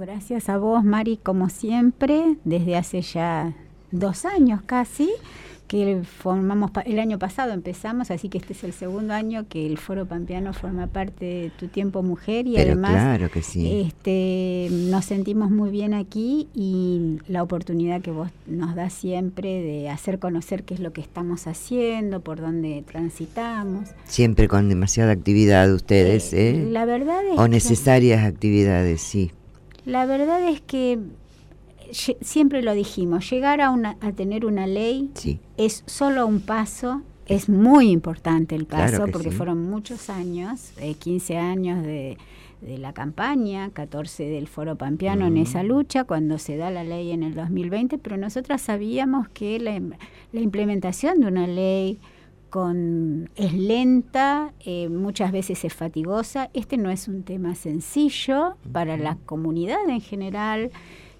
Gracias a vos, Mari, como siempre, desde hace ya dos años casi, que formamos, el año pasado empezamos, así que este es el segundo año que el Foro Pampeano forma parte de Tu Tiempo Mujer y además claro que sí. este, nos sentimos muy bien aquí y la oportunidad que vos nos das siempre de hacer conocer qué es lo que estamos haciendo, por dónde transitamos. Siempre con demasiada actividad ustedes, ¿eh? ¿eh? La verdad es O necesarias actividades, sí. La verdad es que siempre lo dijimos, llegar a, una, a tener una ley es solo un paso, es muy importante el paso, porque fueron muchos años, 15 eh, años de, la campaña, 14 del Foro Pampeano en esa lucha, cuando se da la ley en el 2020, pero nosotras sabíamos que la, la implementación de una ley con, es lenta, eh, muchas veces es fatigosa. Este no es un tema sencillo para la comunidad en general.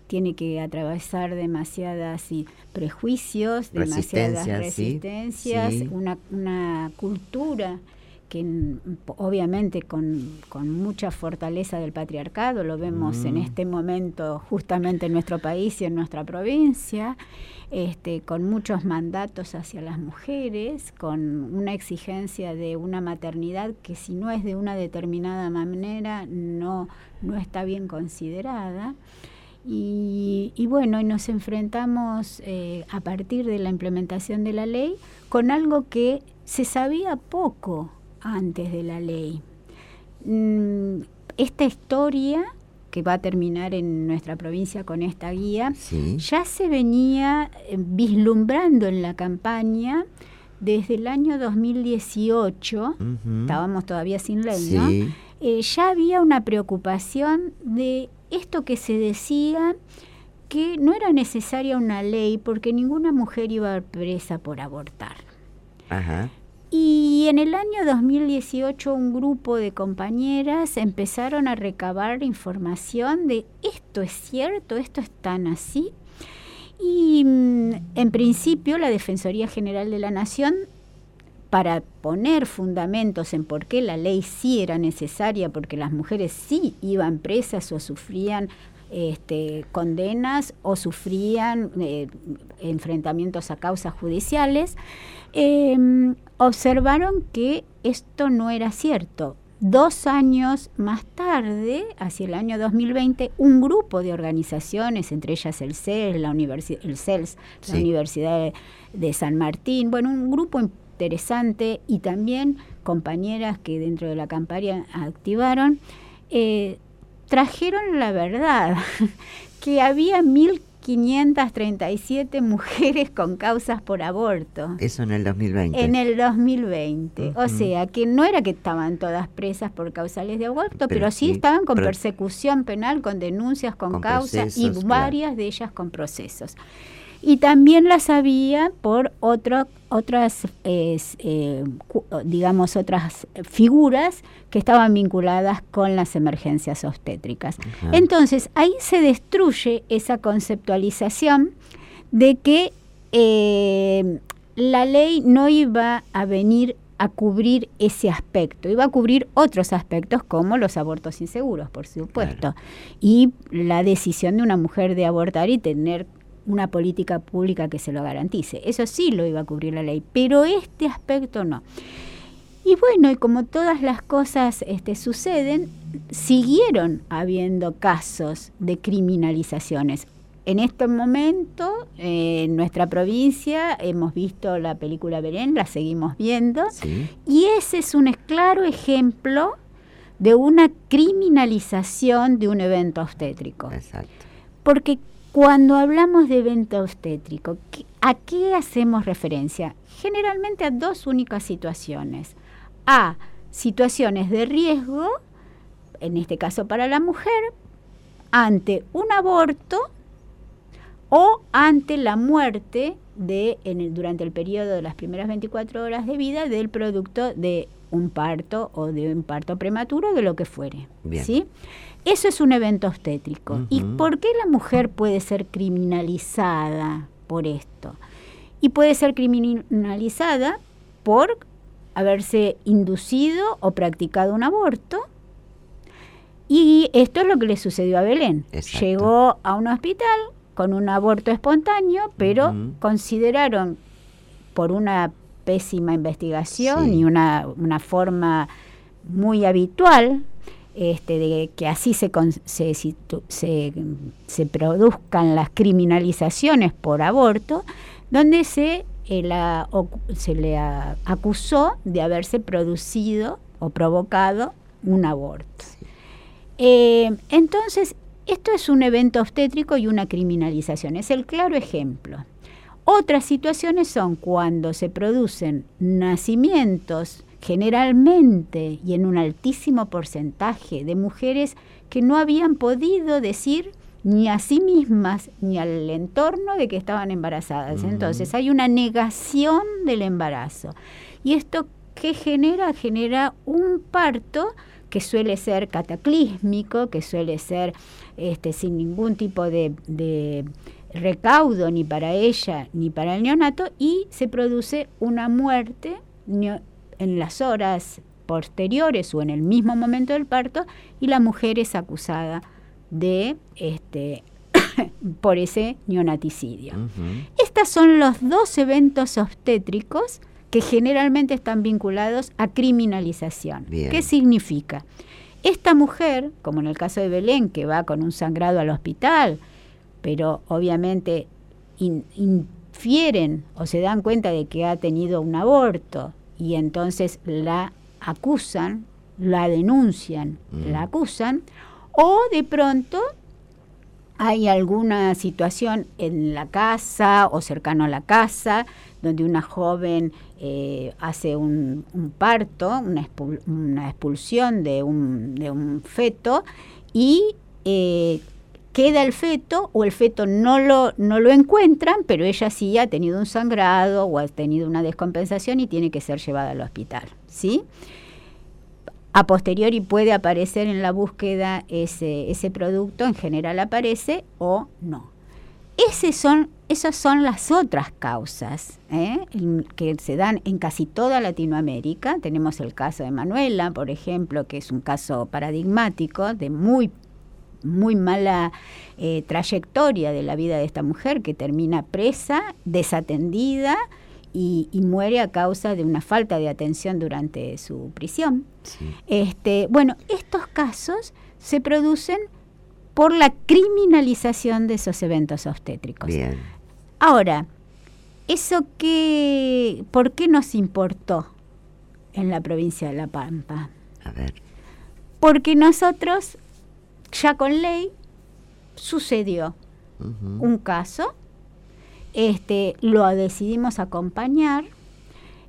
Tiene que atravesar demasiadas prejuicios, demasiadas resistencias, Una, una cultura que obviamente con, mucha fortaleza del patriarcado, lo vemos en mm. este momento justamente en nuestro país y en nuestra provincia, este, con muchos mandatos hacia las mujeres, con una exigencia de una maternidad que si no es de una determinada manera no, no está bien considerada. Y, bueno, y nos enfrentamos eh, a partir de la implementación de la ley con algo que se sabía poco antes de la ley. Mm, esta historia que va a terminar en nuestra provincia con esta guía, ya se venía eh, vislumbrando en la campaña desde el año 2018, estábamos todavía sin ley, ¿no? Eh, ya había una preocupación de esto que se decía que no era necesaria una ley porque ninguna mujer iba presa por abortar. Ajá. Y en el año 2018 un grupo de compañeras empezaron a recabar información de esto es cierto, esto es tan así. Y mm, en principio la Defensoría General de la Nación, para poner fundamentos en por qué la ley sí era necesaria, porque las mujeres sí iban presas o sufrían este, condenas o sufrían eh, enfrentamientos a causas judiciales, em, observaron que esto no era cierto. Dos años más tarde, hacia el año 2020, un grupo de organizaciones, entre ellas el CELS, la, el CELS, la Universidad de, San Martín, bueno, un grupo interesante y también compañeras que dentro de la campaña activaron, eh, trajeron la verdad, que había 1.537 mujeres con causas por aborto. Eso en el 2020. En el 2020. O sea, que no era que estaban todas presas por causales de aborto, pero, sí, estaban con persecución penal, con denuncias, con, causas y varias de ellas con procesos y también las había por otro, otras, eh, digamos, otras figuras que estaban vinculadas con las emergencias obstétricas. Entonces, ahí se destruye esa conceptualización de que eh, la ley no iba a venir a cubrir ese aspecto, iba a cubrir otros aspectos como los abortos inseguros, por supuesto, y la decisión de una mujer de abortar y tener una política pública que se lo garantice. Eso sí lo iba a cubrir la ley, pero este aspecto no. Y bueno, y como todas las cosas este, suceden, siguieron habiendo casos de criminalizaciones. En este momento, en nuestra provincia, hemos visto la película Berén, la seguimos viendo, y ese es un claro ejemplo de una criminalización de un evento obstétrico. Exacto. Porque cuando hablamos de evento obstétrico, ¿a qué hacemos referencia? Generalmente a dos únicas situaciones. A situaciones de riesgo, en este caso para la mujer, ante un aborto o ante la muerte de, durante el periodo de las primeras 24 horas de vida del producto de un parto o de un parto prematuro, de lo que fuere. ¿sí? Eso es un evento obstétrico. ¿Y por qué la mujer puede ser criminalizada por esto? Y puede ser criminalizada por haberse inducido o practicado un aborto Y esto es lo que le sucedió a Belén. Llegó a un hospital con un aborto espontáneo, pero consideraron por una pésima investigación y una, una, forma muy habitual este, de que así se, se, se, se, produzcan las criminalizaciones por aborto, donde se, eh, se le acusó de haberse producido o provocado un aborto. Eh, entonces, esto es un evento obstétrico y una criminalización, es el claro ejemplo. Otras situaciones son cuando se producen nacimientos generalmente y en un altísimo porcentaje de mujeres que no habían podido decir ni a sí mismas ni al entorno de que estaban embarazadas. Entonces hay una negación del embarazo. ¿Y esto qué genera? Genera un parto que suele ser cataclísmico, que suele ser este, sin ningún tipo de, de recaudo ni para ella ni para el neonato y se produce una muerte en las horas posteriores o en el mismo momento del parto y la mujer es acusada de este por ese neonaticidio. Estos son los dos eventos obstétricos que generalmente están vinculados a criminalización. ¿Qué significa? Esta mujer, como en el caso de Belén, que va con un sangrado al hospital, pero obviamente infieren o se dan cuenta de que ha tenido un aborto y entonces la acusan, la denuncian, mm. la acusan, o de pronto hay alguna situación en la casa o cercano a la casa donde una joven eh, hace un, parto, una, expulsión de un, de un feto y eh, queda el feto o el feto no lo, no lo encuentran, pero ella sí ha tenido un sangrado o ha tenido una descompensación y tiene que ser llevada al hospital. ¿sí? A posteriori puede aparecer en la búsqueda ese, ese producto, en general aparece o no. Son, esas son las otras causas ¿eh? que se dan en casi toda Latinoamérica. Tenemos el caso de Manuela, por ejemplo, que es un caso paradigmático de muy muy mala eh, trayectoria de la vida de esta mujer que termina presa, desatendida y, muere a causa de una falta de atención durante su prisión. Este, bueno, estos casos se producen por la criminalización de esos eventos obstétricos. Ahora, ¿eso qué, por qué nos importó en la provincia de La Pampa? A ver. Porque nosotros ya con ley sucedió un caso, este, lo decidimos acompañar,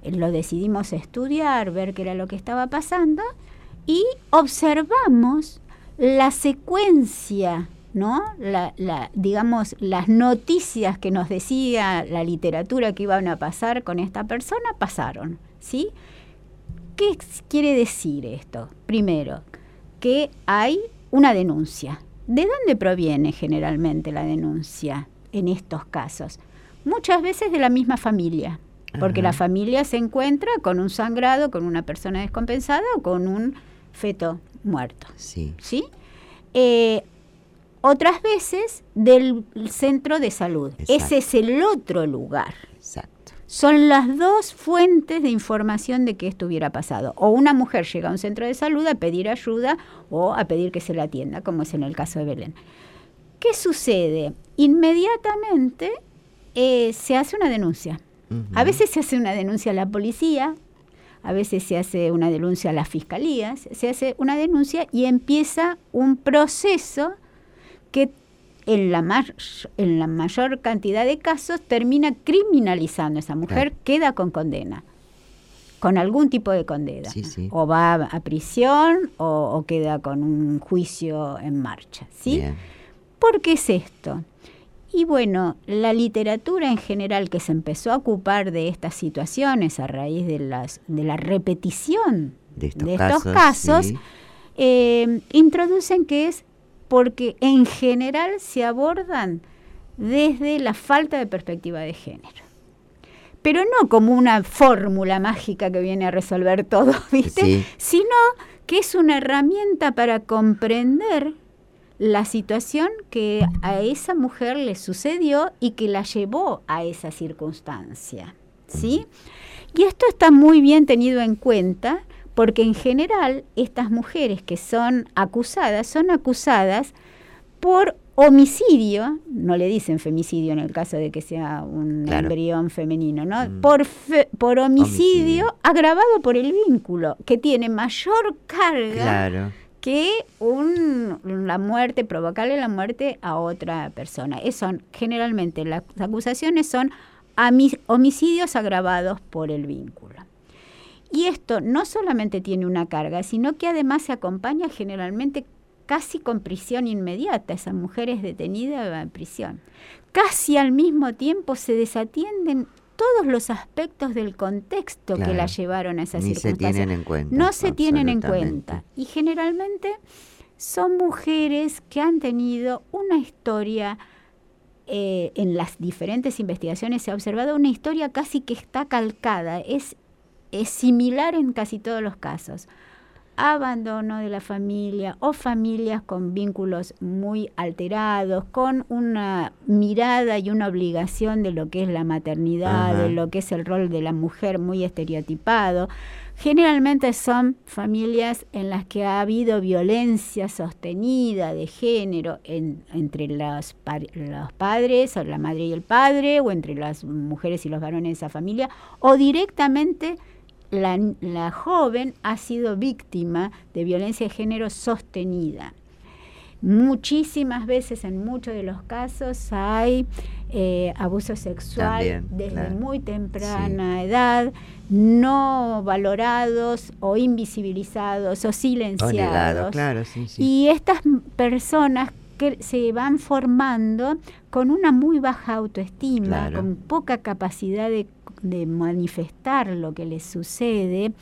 eh, lo decidimos estudiar, ver qué era lo que estaba pasando y observamos la secuencia, ¿no? La, la, digamos, las noticias que nos decía la literatura que iban a pasar con esta persona, pasaron, ¿sí? ¿Qué quiere decir esto? Primero, que hay una denuncia. ¿De dónde proviene generalmente la denuncia en estos casos? Muchas veces de la misma familia, porque la familia se encuentra con un sangrado, con una persona descompensada o con un feto muerto. Sí. ¿Sí? Eh, otras veces del centro de salud. Ese es el otro lugar. Exacto son las dos fuentes de información de que esto hubiera pasado. O una mujer llega a un centro de salud a pedir ayuda o a pedir que se la atienda, como es en el caso de Belén. ¿Qué sucede? Inmediatamente eh, se hace una denuncia. A veces se hace una denuncia a la policía, a veces se hace una denuncia a las fiscalías, se hace una denuncia y empieza un proceso que en la, en la mayor cantidad de casos termina criminalizando a esa mujer, queda con condena, con algún tipo de condena. O va a prisión o, queda con un juicio en marcha. ¿sí? ¿Por qué es esto? Y bueno, la literatura en general que se empezó a ocupar de estas situaciones a raíz de, las, de la repetición de estos, casos, eh, introducen que es porque en general se abordan desde la falta de perspectiva de género. pero no como una fórmula mágica que viene a resolver todo, ¿viste? Sino que es una herramienta para comprender la situación que a esa mujer le sucedió y que la llevó a esa circunstancia, ¿sí? Y esto está muy bien tenido en cuenta porque en general estas mujeres que son acusadas son acusadas por homicidio, no le dicen femicidio en el caso de que sea un embrión femenino, ¿no? Mm. Por, por homicidio, agravado por el vínculo, que tiene mayor carga que un, la muerte, provocarle la muerte a otra persona. Es generalmente las acusaciones son homicidios agravados por el vínculo. Y esto no solamente tiene una carga, sino que además se acompaña generalmente casi con prisión inmediata. Esa mujer es detenida en prisión. Casi al mismo tiempo se desatienden todos los aspectos del contexto que la llevaron a esa Ni se tienen en cuenta. No se tienen en cuenta. Y generalmente son mujeres que han tenido una historia, eh, en las diferentes investigaciones se ha observado una historia casi que está calcada, es, es similar en casi todos los casos abandono de la familia o familias con vínculos muy alterados, con una mirada y una obligación de lo que es la maternidad, de lo que es el rol de la mujer muy estereotipado. Generalmente son familias en las que ha habido violencia sostenida de género entre los, los padres, o la madre y el padre, o entre las mujeres y los varones de esa familia, o directamente la, joven ha sido víctima de violencia de género sostenida. Muchísimas veces, en muchos de los casos, hay eh, abuso sexual desde muy temprana edad, no valorados o invisibilizados o silenciados. y estas personas que se van formando con una muy baja autoestima, con poca capacidad de de manifestar lo que les sucede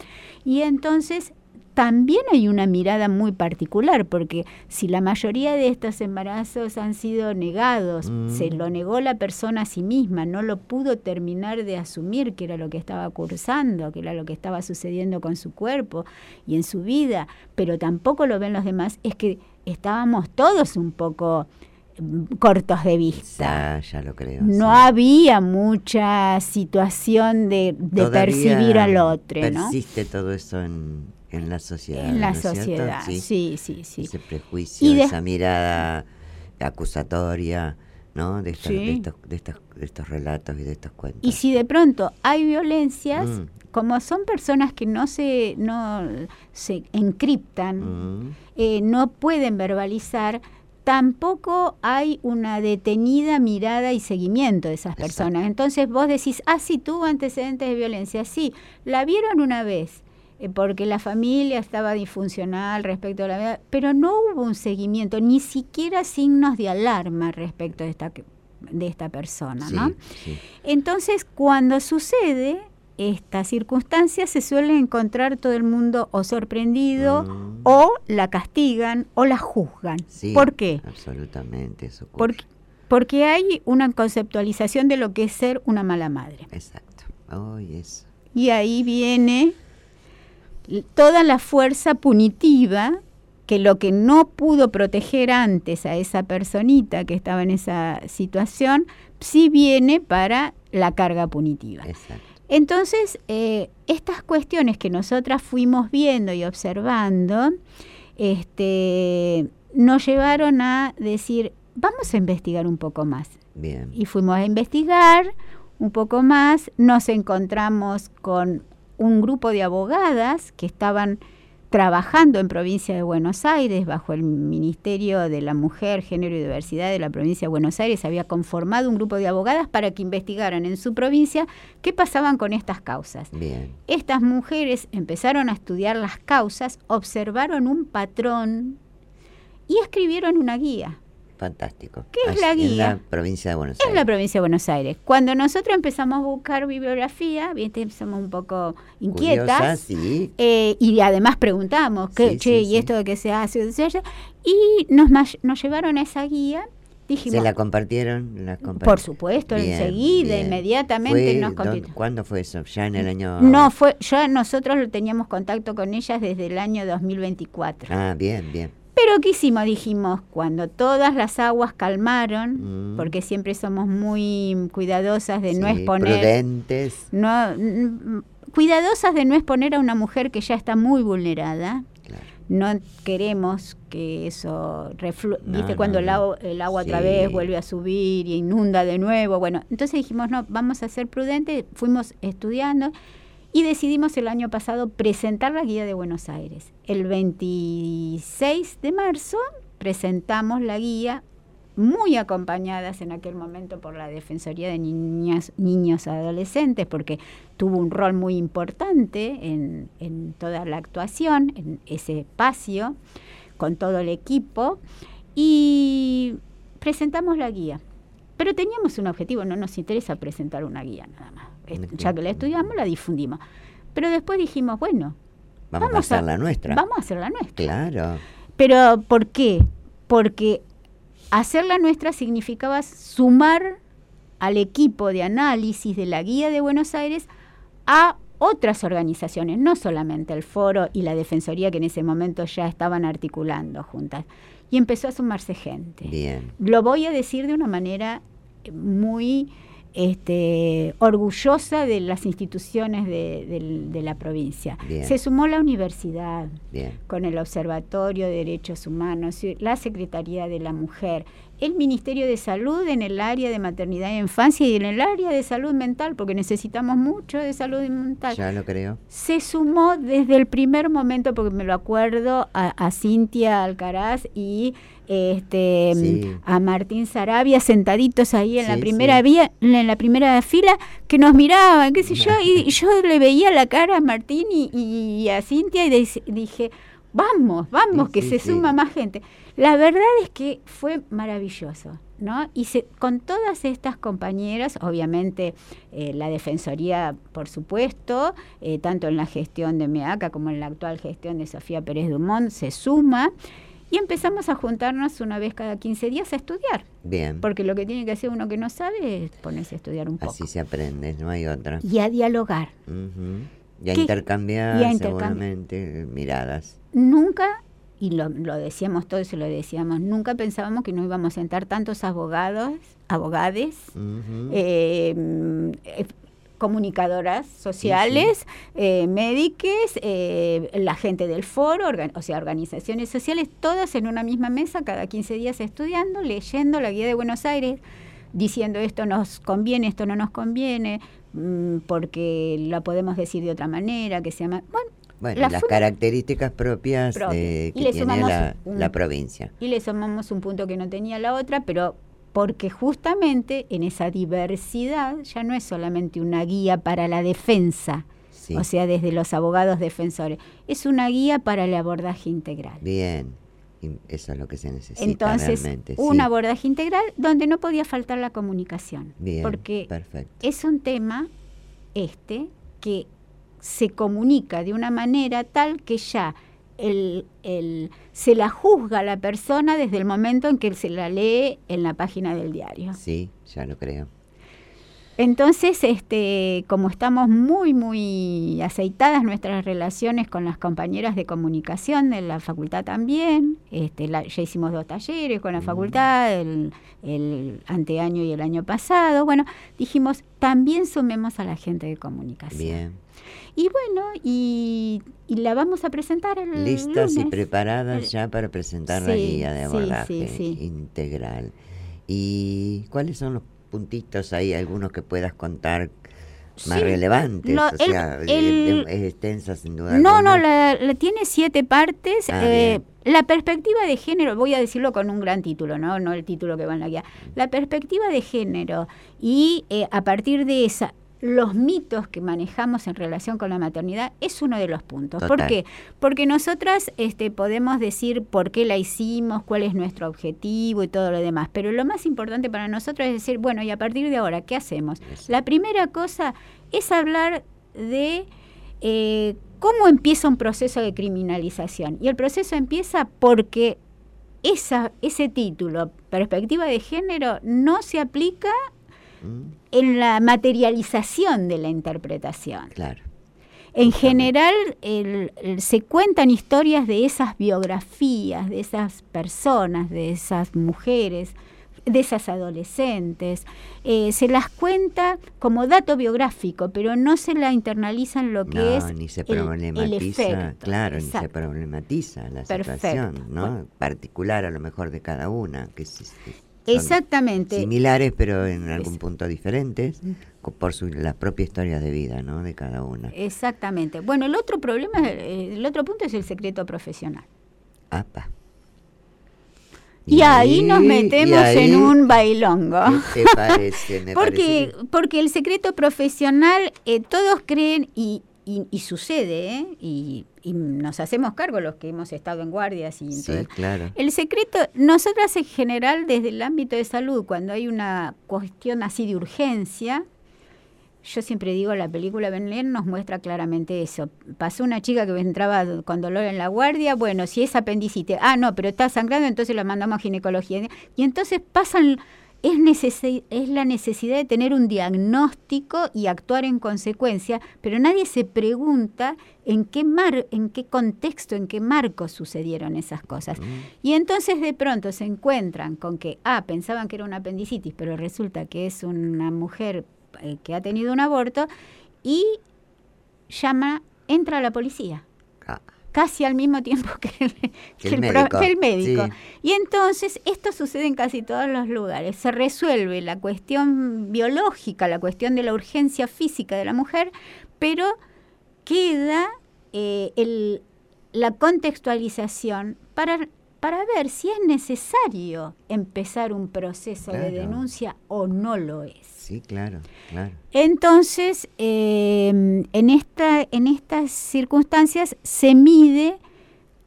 y entonces también hay una mirada muy particular, porque si la mayoría de estos embarazos han sido negados, se mm. lo negó la persona a sí misma, no lo pudo terminar de asumir que era lo que estaba cursando, que era lo que estaba sucediendo con su cuerpo y en su vida, pero tampoco lo ven los demás, es que estábamos todos un poco cortos de vista. Ya, lo creo. No había mucha situación de, percibir al otro. Persiste todo eso en, en la sociedad. En la sociedad, sí. sí, sí, Ese prejuicio, esa mirada acusatoria. ¿no? De, estos, de, estos, de, estos, relatos y de estos cuentos. Y si de pronto hay violencias, mm. como son personas que no se, no se encriptan, mm. eh, no pueden verbalizar, tampoco hay una detenida mirada y seguimiento de esas personas. Entonces vos decís, ah, sí, tuvo antecedentes de violencia, sí, la vieron una vez, eh, porque la familia estaba disfuncional respecto a la vida, pero no hubo un seguimiento, ni siquiera signos de alarma respecto de esta, de esta persona, ¿no? Entonces, cuando sucede, estas circunstancias se suele encontrar todo el mundo o sorprendido mm. o la castigan o la juzgan. ¿Por qué? Absolutamente, eso porque, porque, hay una conceptualización de lo que es ser una mala madre. Exacto. Oh. Y ahí viene toda la fuerza punitiva que lo que no pudo proteger antes a esa personita que estaba en esa situación, sí viene para la carga punitiva. Exacto. Entonces, eh, estas cuestiones que nosotras fuimos viendo y observando, este, nos llevaron a decir, vamos a investigar un poco más. Bien. Y fuimos a investigar un poco más, nos encontramos con un grupo de abogadas que estaban trabajando en provincia de Buenos Aires bajo el Ministerio de la Mujer, Género y Diversidad de la provincia de Buenos Aires, había conformado un grupo de abogadas para que investigaran en su provincia qué pasaban con estas causas. Estas mujeres empezaron a estudiar las causas, observaron un patrón y escribieron una guía. Fantástico. ¿Qué es la guía? En la provincia de Buenos Aires. En la provincia de Buenos Aires. Cuando nosotros empezamos a buscar bibliografía, ¿viste? somos un poco inquietas. Eh, y además preguntamos, ¿qué, che, ¿y esto de qué se hace? Y nos, nos llevaron a esa guía ¿Se la compartieron? Por supuesto, enseguida, inmediatamente nos ¿Cuándo fue eso? ¿Ya en el año...? No, fue ya nosotros teníamos contacto con ellas desde el año 2024. Ah, bien, bien. Pero ¿qué hicimos? Dijimos, cuando todas las aguas calmaron, mm. porque siempre somos muy cuidadosas de no exponer... Prudentes. No, cuidadosas de no exponer a una mujer que ya está muy vulnerada. No queremos que eso viste cuando El, agua, el, agua otra vez vuelve a subir y inunda de nuevo. Bueno, entonces dijimos, no, vamos a ser prudentes, fuimos estudiando y decidimos el año pasado presentar la guía de Buenos Aires. El 26 de marzo presentamos la guía muy acompañadas en aquel momento por la Defensoría de Niñas, Niños Adolescentes, porque tuvo un rol muy importante en, en toda la actuación, en ese espacio, con todo el equipo, y presentamos la guía. Pero teníamos un objetivo, no nos interesa presentar una guía nada más. Ya que la estudiamos, la difundimos. Pero después dijimos, bueno, vamos, a hacer la nuestra. Vamos a hacer la nuestra. Claro. Pero ¿por qué? Porque hacerla nuestra significaba sumar al equipo de análisis de la Guía de Buenos Aires a otras organizaciones, no solamente el foro y la Defensoría que en ese momento ya estaban articulando juntas. Y empezó a sumarse gente. Bien. Lo voy a decir de una manera muy este, orgullosa de las instituciones de, la provincia. Se sumó la universidad con el Observatorio de Derechos Humanos, la Secretaría de la Mujer, el Ministerio de Salud en el área de maternidad e infancia y en el área de salud mental, porque necesitamos mucho de salud mental. Ya lo creo. Se sumó desde el primer momento, porque me lo acuerdo, a, Cintia Alcaraz y este a Martín Sarabia sentaditos ahí en la primera vía, en la primera fila, que nos miraban, qué sé yo, y, yo le veía la cara a Martín y, a Cintia y dije, vamos, vamos, que se suma más gente. La verdad es que fue maravilloso, ¿no? Y con todas estas compañeras, obviamente eh, la Defensoría, por supuesto, eh, tanto en la gestión de MEACA como en la actual gestión de Sofía Pérez Dumont, se suma. Y empezamos a juntarnos una vez cada 15 días a estudiar. Bien. Porque lo que tiene que hacer uno que no sabe es ponerse a estudiar un poco. Así se aprende, no hay otra. Y a dialogar. Y a intercambiar, seguramente, miradas. Nunca y lo, decíamos todos y lo decíamos, nunca pensábamos que no íbamos a sentar tantos abogados, abogades, eh, comunicadoras sociales, eh, médicos, eh, la gente del foro, o sea, organizaciones sociales, todas en una misma mesa, cada 15 días estudiando, leyendo la guía de Buenos Aires, diciendo esto nos conviene, esto no nos conviene, mm, porque la podemos decir de otra manera, que se llama... Bueno, bueno, las características propias que tiene la, provincia. Y le sumamos un punto que no tenía la otra, pero porque justamente en esa diversidad ya no es solamente una guía para la defensa, o sea, desde los abogados defensores, es una guía para el abordaje integral. Bien, eso es lo que se necesita. Entonces, un abordaje integral donde no podía faltar la comunicación. Bien, porque es un tema este que se comunica de una manera tal que ya el, el, se la juzga a la persona desde el momento en que se la lee en la página del diario. Sí, ya lo creo. Entonces, este, como estamos muy, muy aceitadas nuestras relaciones con las compañeras de comunicación de la facultad también, este, ya hicimos dos talleres con la mm. facultad el, el, anteaño y el año pasado, bueno, dijimos, también sumemos a la gente de comunicación. Bien. Y bueno, y, la vamos a presentar el Listas y preparadas ya para presentar la guía de abordaje integral. ¿Y cuáles son los puntitos ahí, algunos que puedas contar más relevantes, o sea, es extensa sin duda. No, no, la, tiene siete partes. Ah, eh, la perspectiva de género, voy a decirlo con un gran título, no, no el título que va en la guía. La perspectiva de género y eh, a partir de esa los mitos que manejamos en relación con la maternidad es uno de los puntos. ¿Por qué? Porque nosotras este, podemos decir por qué la hicimos, cuál es nuestro objetivo y todo lo demás, pero lo más importante para nosotros es decir, bueno, y a partir de ahora, ¿qué hacemos? La primera cosa es hablar de eh, cómo empieza un proceso de criminalización. Y el proceso empieza porque esa, ese título, perspectiva de género, no se aplica. En la materialización de la interpretación. Claro. En general, se cuentan historias de esas biografías, de esas personas, de esas mujeres, de esas adolescentes. Eh, se las cuenta como dato biográfico, pero no se la internalizan lo que es ni se problematiza, claro, ni se problematiza la situación, ¿no? Particular a lo mejor de cada una, que Exactamente. Similares, pero en algún punto diferentes, por su, la propia historia de vida, ¿no? De cada una. Exactamente. Bueno, el otro problema, el otro punto es el secreto profesional. Apa. Y, ahí, nos metemos en un bailongo. ¿Qué parece? porque, porque el secreto profesional, eh, todos creen, y, y, sucede, ¿eh? y, nos hacemos cargo los que hemos estado en guardias. Y sí, claro. El secreto, nosotras en general, desde el ámbito de salud, cuando hay una cuestión así de urgencia, yo siempre digo, la película Ben nos muestra claramente eso. Pasó una chica que entraba con dolor en la guardia, bueno, si es apendicitis, ah, no, pero está sangrando, entonces la mandamos a ginecología. Y entonces pasan, es, es la necesidad de tener un diagnóstico y actuar en consecuencia, pero nadie se pregunta en qué, mar, en qué contexto, en qué marco sucedieron esas cosas. Mm. Y entonces de pronto se encuentran con que, ah, pensaban que era una apendicitis, pero resulta que es una mujer eh, que ha tenido un aborto y llama, entra la policía. Ah. Casi al mismo tiempo que el, médico. Y entonces esto sucede en casi todos los lugares. Se resuelve la cuestión biológica, la cuestión de la urgencia física de la mujer, pero queda eh, el, la contextualización para para ver si es necesario empezar un proceso de denuncia o no lo es. Sí, claro, claro. Entonces, em, en, esta, en estas circunstancias se mide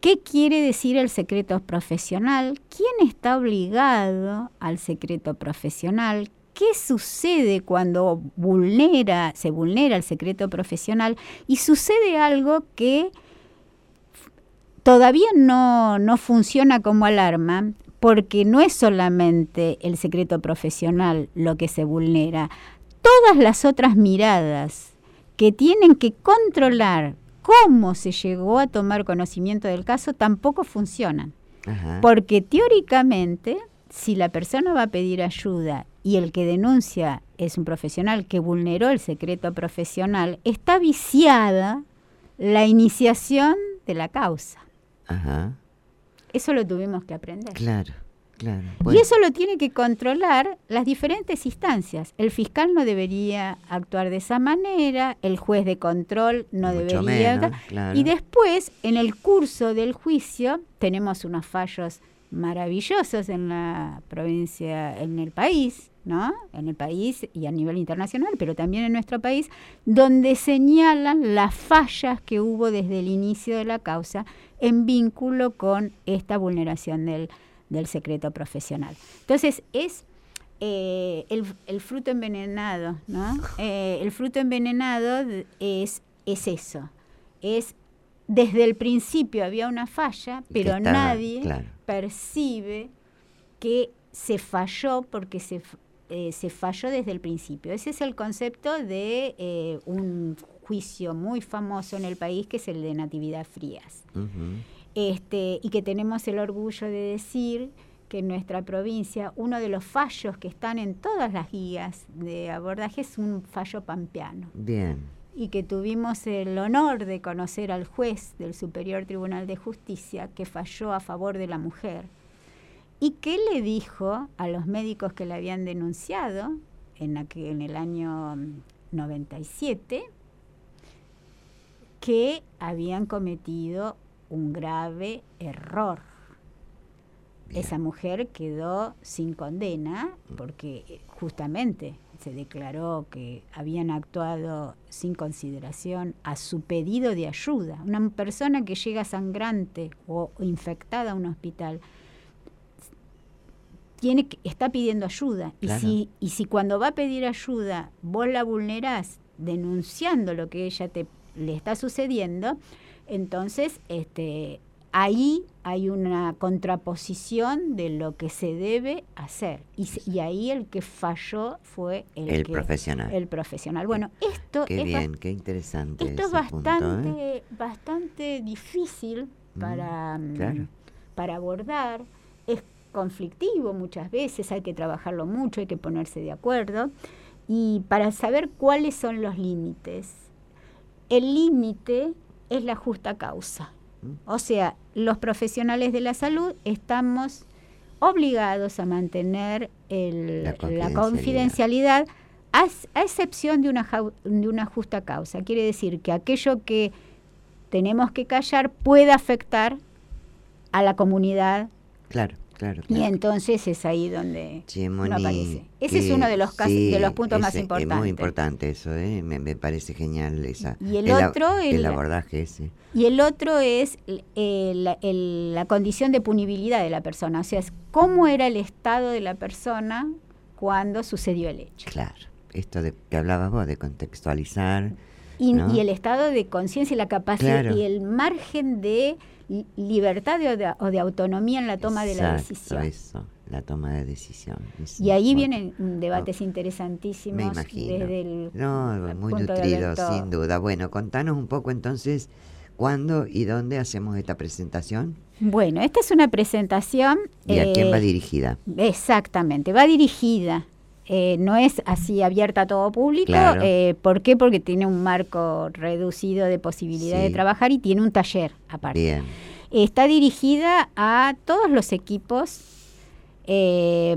qué quiere decir el secreto profesional, quién está obligado al secreto profesional, qué sucede cuando vulnera, se vulnera el secreto profesional y sucede algo que todavía no, no funciona como alarma porque no es solamente el secreto profesional lo que se vulnera, todas las otras miradas que tienen que controlar cómo se llegó a tomar conocimiento del caso tampoco funcionan. Porque teóricamente, si la persona va a pedir ayuda y el que denuncia es un profesional que vulneró el secreto profesional, está viciada la iniciación de la causa. Ajá. Eso lo tuvimos que aprender. Claro, claro. Y eso lo tiene que controlar las diferentes instancias. El fiscal no debería actuar de esa manera, el juez de control no debería. Y después, en el curso del juicio, tenemos unos fallos maravillosos en la provincia, en el país, ¿no? En el país y a nivel internacional, pero también en nuestro país, donde señalan las fallas que hubo desde el inicio de la causa en vínculo con esta vulneración del, secreto profesional. Entonces, es eh, el, fruto envenenado, ¿no? Eh, el fruto envenenado es, es eso, es desde el principio había una falla, pero nadie percibe que se falló porque se, eh, se falló desde el principio. Ese es el concepto de un juicio muy famoso en el país que es el de Natividad Frías. este, y que tenemos el orgullo de decir que en nuestra provincia uno de los fallos que están en todas las guías de abordaje es un fallo pampeano. Bien. Y que tuvimos el honor de conocer al juez del Superior Tribunal de Justicia que falló a favor de la mujer. ¿Y qué le dijo a los médicos que le habían denunciado en, en el año 97? que habían cometido un grave error. Esa mujer quedó sin condena porque eh, justamente se declaró que habían actuado sin consideración a su pedido de ayuda. Una persona que llega sangrante o infectada a un hospital tiene que, está pidiendo ayuda. Y, si, y si cuando va a pedir ayuda vos la vulnerás denunciando lo que ella te le está sucediendo, entonces este, ahí hay una contraposición de lo que se debe hacer. Y, ahí el que falló fue el, profesional. El profesional. Bueno, esto qué bien, qué interesante. Esto es bastante, ¿eh? bastante difícil mm, para, mm, para abordar. Conflictivo muchas veces, hay que trabajarlo mucho, hay que ponerse de acuerdo. Y para saber cuáles son los límites. El límite es la justa causa. O sea, los profesionales de la salud estamos obligados a mantener la confidencialidad, a, excepción de una, de una justa causa. Quiere decir que aquello que tenemos que callar puede afectar a la comunidad. Claro. Y entonces es ahí donde uno aparece. Ese es uno de los casos, de los puntos más importantes. Es muy importante eso, ¿eh? me, parece genial esa. Y el, otro, el, abordaje ese. Y el otro es eh, la, condición de punibilidad de la persona, o sea, es cómo era el estado de la persona cuando sucedió el hecho. Claro, esto de que hablabas vos de contextualizar. Y, el estado de conciencia y la capacidad y el margen de libertad o de autonomía en la toma de la decisión. Eso, la toma de decisión. y ahí vienen debates interesantísimos. Me imagino. no, muy nutrido, sin duda. Bueno, contanos un poco entonces cuándo y dónde hacemos esta presentación. Bueno, esta es una presentación. ¿Y a quién va eh, dirigida? Exactamente, va dirigida eh, no es así abierta a todo público. Eh, ¿Por qué? Porque tiene un marco reducido de posibilidad de trabajar y tiene un taller aparte. Está dirigida a todos los equipos eh,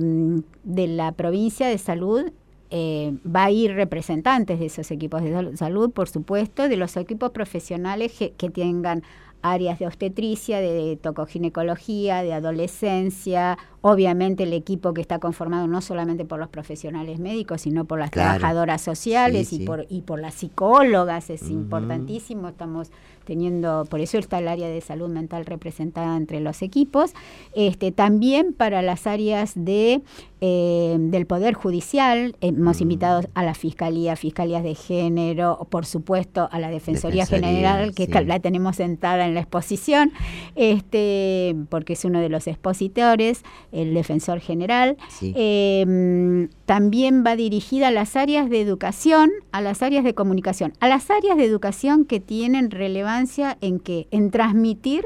de la provincia de salud. va a ir representantes de esos equipos de salud, por supuesto, de los equipos profesionales que tengan áreas de obstetricia, de tocoginecología, de adolescencia, obviamente el equipo que está conformado no solamente por los profesionales médicos, sino por las trabajadoras sociales y por y por las psicólogas, es importantísimo, estamos teniendo, por eso está el área de salud mental representada entre los equipos, este también para las áreas de eh, del Poder Judicial, hemos invitado a la Fiscalía, Fiscalías de Género, por supuesto a la Defensoría, General, que la tenemos sentada en la exposición, este, porque es uno de los expositores, el Defensor General. Em, también va dirigida a las áreas de educación, a las áreas de comunicación, a las áreas de educación que tienen relevancia en que, en transmitir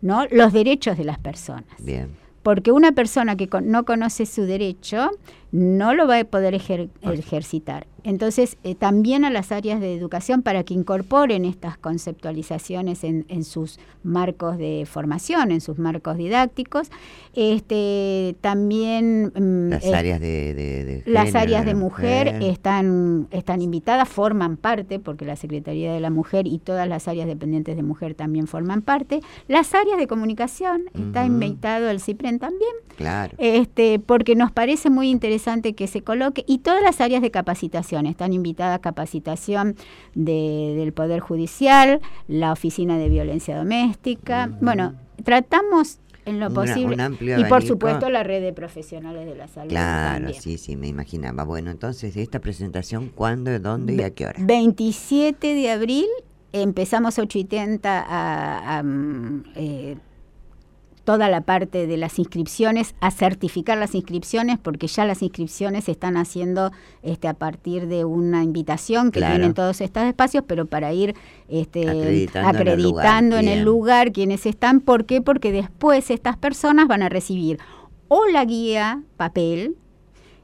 ¿no? los derechos de las personas. Bien porque una persona que no conoce su derecho no lo va a poder ejercitar. Entonces, eh, también a las áreas de educación para que incorporen estas conceptualizaciones en, sus marcos de formación, en sus marcos didácticos. Este, también mm, las áreas de, las áreas de mujer, están están invitadas, forman parte, porque la Secretaría de la Mujer y todas las áreas dependientes de mujer también forman parte. Las áreas de comunicación está invitado el CIPREN también, claro. este, porque nos parece muy interesante que se coloque y todas las áreas de capacitación están invitadas capacitación del Poder Judicial, la Oficina de Violencia Doméstica. Bueno, tratamos en lo posible. y por supuesto la red de profesionales de la salud. Claro, sí, sí, me imaginaba. Bueno, entonces, ¿esta presentación cuándo, dónde y a qué hora? 27 de abril, empezamos 8.30 a, a mm, eh, toda la parte de las inscripciones, a certificar las inscripciones, porque ya las inscripciones se están haciendo este, a partir de una invitación que tienen todos estos espacios, pero para ir este, acreditando, en, el lugar, quienes están. ¿Por qué? Porque después estas personas van a recibir o la guía papel,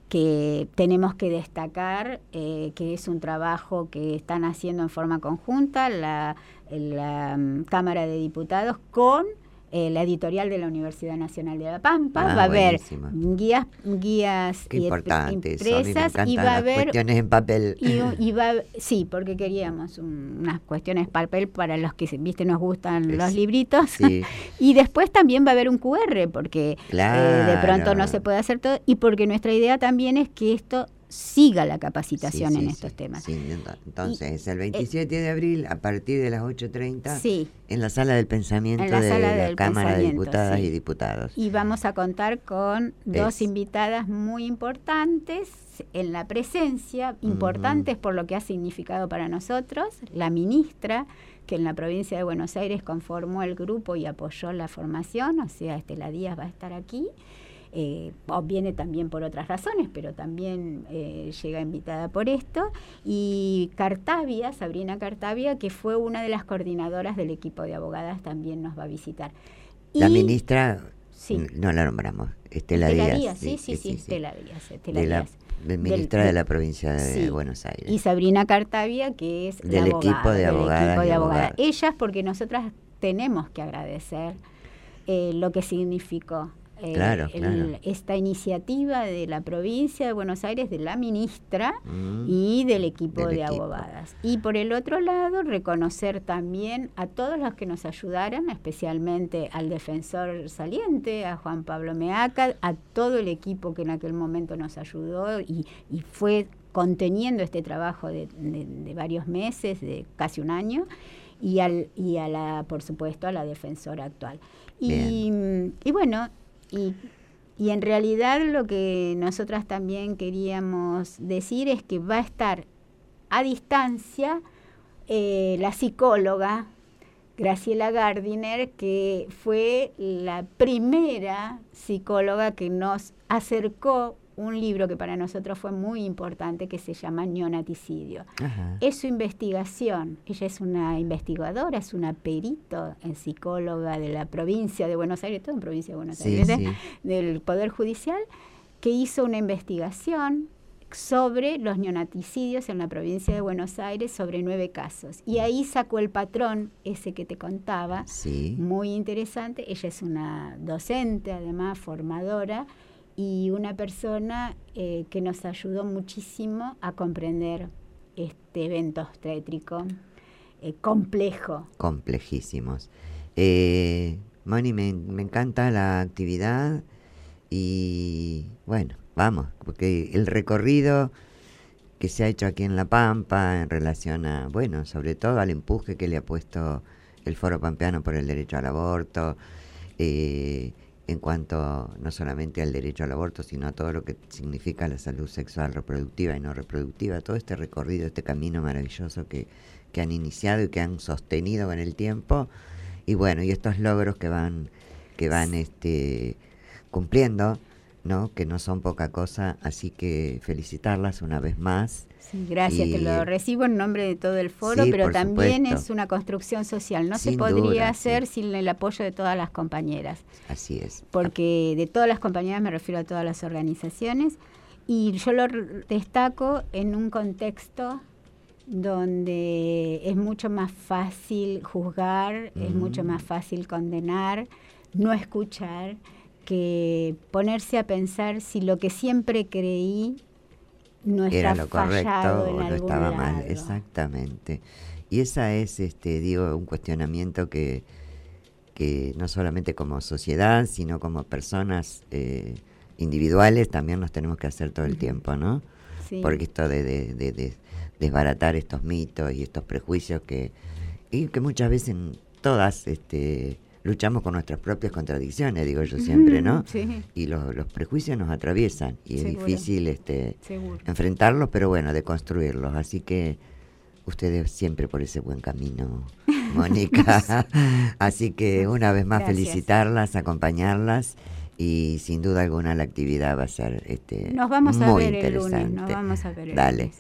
que tenemos que destacar eh, que es un trabajo que están haciendo en forma conjunta la, la mm, Cámara de Diputados con eh, la editorial de la Universidad Nacional de La Pampa, ah, va a haber guías, guías y empresas y va a haber cuestiones en papel. Y, va, sí, porque queríamos unas cuestiones papel para los que viste nos gustan los libritos. y después también va a haber un QR porque eh, de pronto no se puede hacer todo y porque nuestra idea también es que esto siga la capacitación en estos temas. entonces, el 27 de abril, a partir de las 8.30, en la sala del pensamiento de la Cámara de Diputadas y Diputados. Y vamos a contar con dos invitadas muy importantes en la presencia, importantes por lo que ha significado para nosotros, la ministra, que en la provincia de Buenos Aires conformó el grupo y apoyó la formación, o sea, Estela Díaz va a estar aquí. Eh, viene también por otras razones, pero también eh, llega invitada por esto. Y Cartavia, Sabrina Cartavia, que fue una de las coordinadoras del equipo de abogadas, también nos va a visitar. La ministra, no la nombramos, Estela, Díaz. Sí, sí, sí, Estela Díaz. de La, ministra de la provincia de Buenos Aires. Y Sabrina Cartavia, que es del equipo de abogadas. Ellas, porque nosotras tenemos que agradecer eh, lo que significó eh, esta iniciativa de la provincia de Buenos Aires, de la ministra mm. y del equipo de abogadas. Y por el otro lado, reconocer también a todos los que nos ayudaron, especialmente al defensor saliente, a Juan Pablo Meaca, a todo el equipo que en aquel momento nos ayudó y, fue conteniendo este trabajo de, varios meses, de casi un año, y, al, y a la, por supuesto, a la defensora actual. Y, y, bueno, y, y en realidad lo que nosotras también queríamos decir es que va a estar a distancia eh, la psicóloga Graciela Gardiner, que fue la primera psicóloga que nos acercó un libro que para nosotros fue muy importante que se llama Neonaticidio. Es su investigación. Ella es una investigadora, es una perito en psicóloga de la provincia de Buenos Aires, todo en provincia de Buenos Aires, del Poder Judicial, que hizo una investigación sobre los neonaticidios en la provincia de Buenos Aires, sobre nueve casos. Y ahí sacó el patrón, ese que te contaba, muy interesante. Ella es una docente, además, formadora, y una persona eh, que nos ayudó muchísimo a comprender este evento obstétrico eh, complejo. Complejísimos. Eh, Moni, me, encanta la actividad y bueno, vamos, porque el recorrido que se ha hecho aquí en La Pampa en relación a, bueno, sobre todo al empuje que le ha puesto el Foro Pampeano por el derecho al aborto, eh, en cuanto no solamente al derecho al aborto, sino a todo lo que significa la salud sexual, reproductiva y no reproductiva, todo este recorrido, este camino maravilloso que, que han iniciado y que han sostenido con el tiempo, y bueno, y estos logros que van, que van este, cumpliendo, ¿no? que no son poca cosa, así que felicitarlas una vez más gracias, te lo recibo en nombre de todo el foro, pero también es una construcción social. No se podría hacer sin el apoyo de todas las compañeras. Así es. Porque de todas las compañeras me refiero a todas las organizaciones y yo lo destaco en un contexto donde es mucho más fácil juzgar, es mucho más fácil condenar, no escuchar, que ponerse a pensar si lo que siempre creí no era lo correcto o no estaba mal, exactamente. Y esa es, este, digo, un cuestionamiento que, que no solamente como sociedad, sino como personas eh, individuales también nos tenemos que hacer todo el tiempo, ¿no? Porque esto de, de, desbaratar estos mitos y estos prejuicios que, y que muchas veces todas, este, luchamos con nuestras propias contradicciones, digo yo siempre, ¿no? Y los, los, prejuicios nos atraviesan y es difícil este enfrentarlos, pero bueno, de construirlos. Así que ustedes siempre por ese buen camino, Mónica. Así que una vez más felicitarlas, acompañarlas y sin duda alguna la actividad va a ser este nos vamos a ver El lunes, nos vamos a ver el Dale.